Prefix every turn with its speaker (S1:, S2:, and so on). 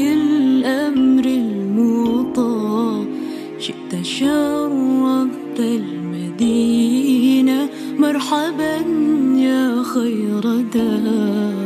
S1: الأمر بالأمر المطاع شئت شرفت المدينة مرحبا يا خير دار